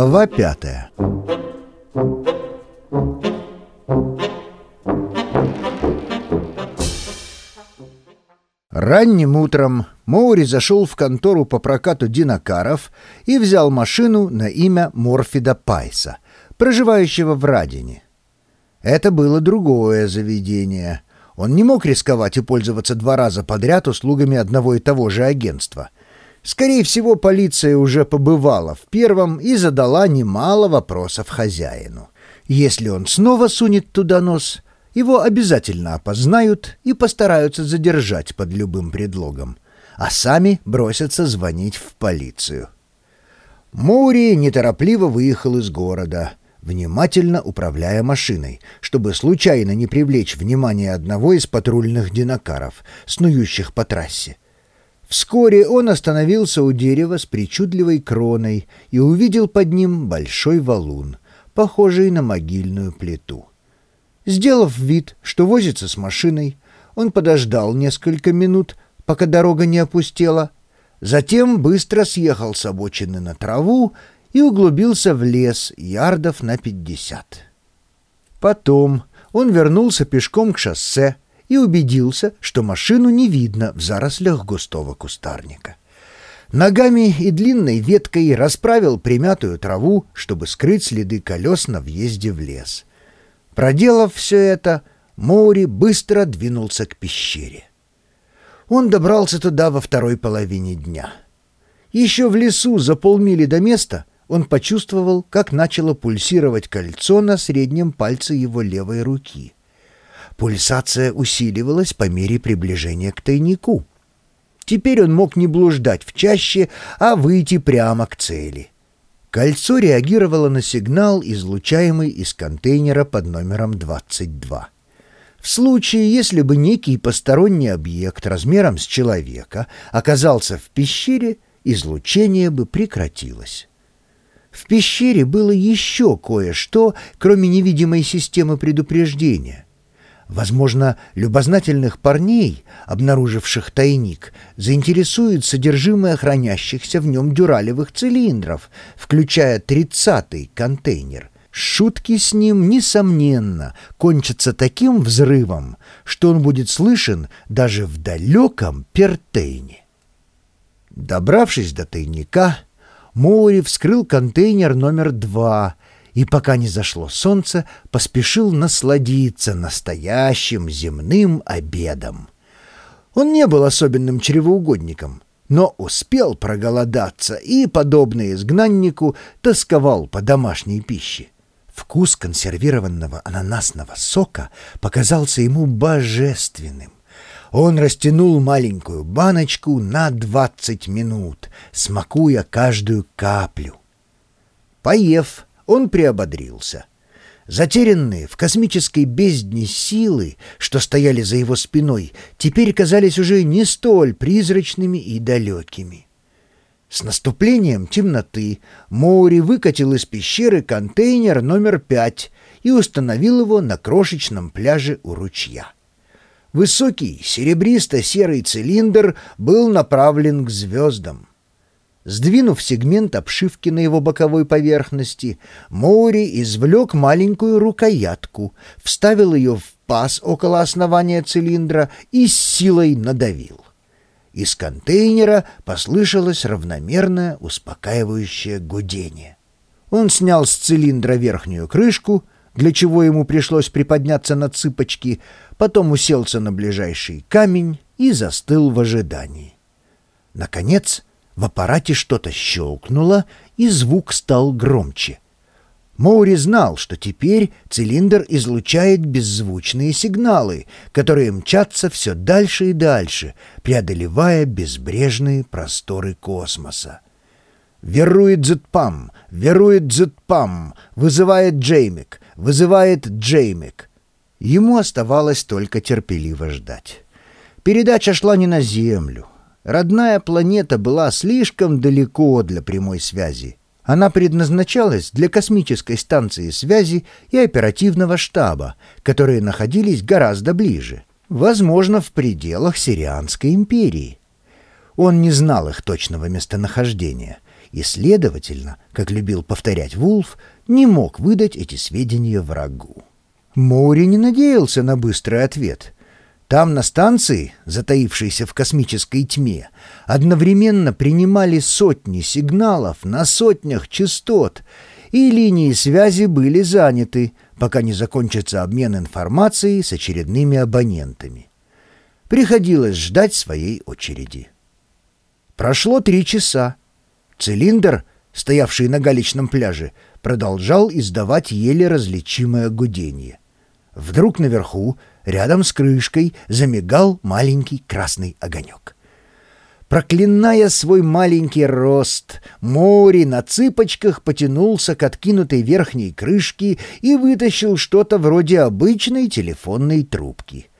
Глава пятая Ранним утром Моури зашел в контору по прокату динокаров и взял машину на имя Морфида Пайса, проживающего в Радине. Это было другое заведение. Он не мог рисковать и пользоваться два раза подряд услугами одного и того же агентства. Скорее всего, полиция уже побывала в первом и задала немало вопросов хозяину. Если он снова сунет туда нос, его обязательно опознают и постараются задержать под любым предлогом, а сами бросятся звонить в полицию. Моури неторопливо выехал из города — внимательно управляя машиной, чтобы случайно не привлечь внимание одного из патрульных динокаров, снующих по трассе. Вскоре он остановился у дерева с причудливой кроной и увидел под ним большой валун, похожий на могильную плиту. Сделав вид, что возится с машиной, он подождал несколько минут, пока дорога не опустела, затем быстро съехал с обочины на траву и углубился в лес ярдов на пятьдесят. Потом он вернулся пешком к шоссе и убедился, что машину не видно в зарослях густого кустарника. Ногами и длинной веткой расправил примятую траву, чтобы скрыть следы колес на въезде в лес. Проделав все это, Моури быстро двинулся к пещере. Он добрался туда во второй половине дня. Еще в лесу за полмили до места он почувствовал, как начало пульсировать кольцо на среднем пальце его левой руки. Пульсация усиливалась по мере приближения к тайнику. Теперь он мог не блуждать в чаще, а выйти прямо к цели. Кольцо реагировало на сигнал, излучаемый из контейнера под номером 22. В случае, если бы некий посторонний объект размером с человека оказался в пещере, излучение бы прекратилось. В пещере было еще кое-что, кроме невидимой системы предупреждения. Возможно, любознательных парней, обнаруживших тайник, заинтересует содержимое хранящихся в нем дюралевых цилиндров, включая тридцатый контейнер. Шутки с ним, несомненно, кончатся таким взрывом, что он будет слышен даже в далеком Пертейне. Добравшись до тайника, Моури вскрыл контейнер номер два и, пока не зашло солнце, поспешил насладиться настоящим земным обедом. Он не был особенным чревоугодником, но успел проголодаться и, подобно изгнаннику, тосковал по домашней пище. Вкус консервированного ананасного сока показался ему божественным. Он растянул маленькую баночку на 20 минут, смакуя каждую каплю. Поев, он приободрился. Затерянные в космической бездне силы, что стояли за его спиной, теперь казались уже не столь призрачными и далекими. С наступлением темноты Моури выкатил из пещеры контейнер номер пять и установил его на крошечном пляже у ручья. Высокий серебристо-серый цилиндр был направлен к звездам. Сдвинув сегмент обшивки на его боковой поверхности, Моури извлек маленькую рукоятку, вставил ее в паз около основания цилиндра и с силой надавил. Из контейнера послышалось равномерное успокаивающее гудение. Он снял с цилиндра верхнюю крышку, для чего ему пришлось приподняться на цыпочки, потом уселся на ближайший камень и застыл в ожидании. Наконец, в аппарате что-то щелкнуло, и звук стал громче. Моури знал, что теперь цилиндр излучает беззвучные сигналы, которые мчатся все дальше и дальше, преодолевая безбрежные просторы космоса. Верует Зетпам, верует Зетпам, вызывает Джеймик, вызывает Джеймик. Ему оставалось только терпеливо ждать. Передача шла не на Землю. Родная планета была слишком далеко для прямой связи. Она предназначалась для космической станции связи и оперативного штаба, которые находились гораздо ближе, возможно, в пределах Сирианской империи. Он не знал их точного местонахождения и, следовательно, как любил повторять Вулф, не мог выдать эти сведения врагу. Моури не надеялся на быстрый ответ. Там, на станции, затаившейся в космической тьме, одновременно принимали сотни сигналов на сотнях частот, и линии связи были заняты, пока не закончится обмен информацией с очередными абонентами. Приходилось ждать своей очереди. Прошло три часа. Цилиндр, стоявший на галечном пляже, продолжал издавать еле различимое гудение. Вдруг наверху, рядом с крышкой, замигал маленький красный огонек. Проклиная свой маленький рост, Мори на цыпочках потянулся к откинутой верхней крышке и вытащил что-то вроде обычной телефонной трубки —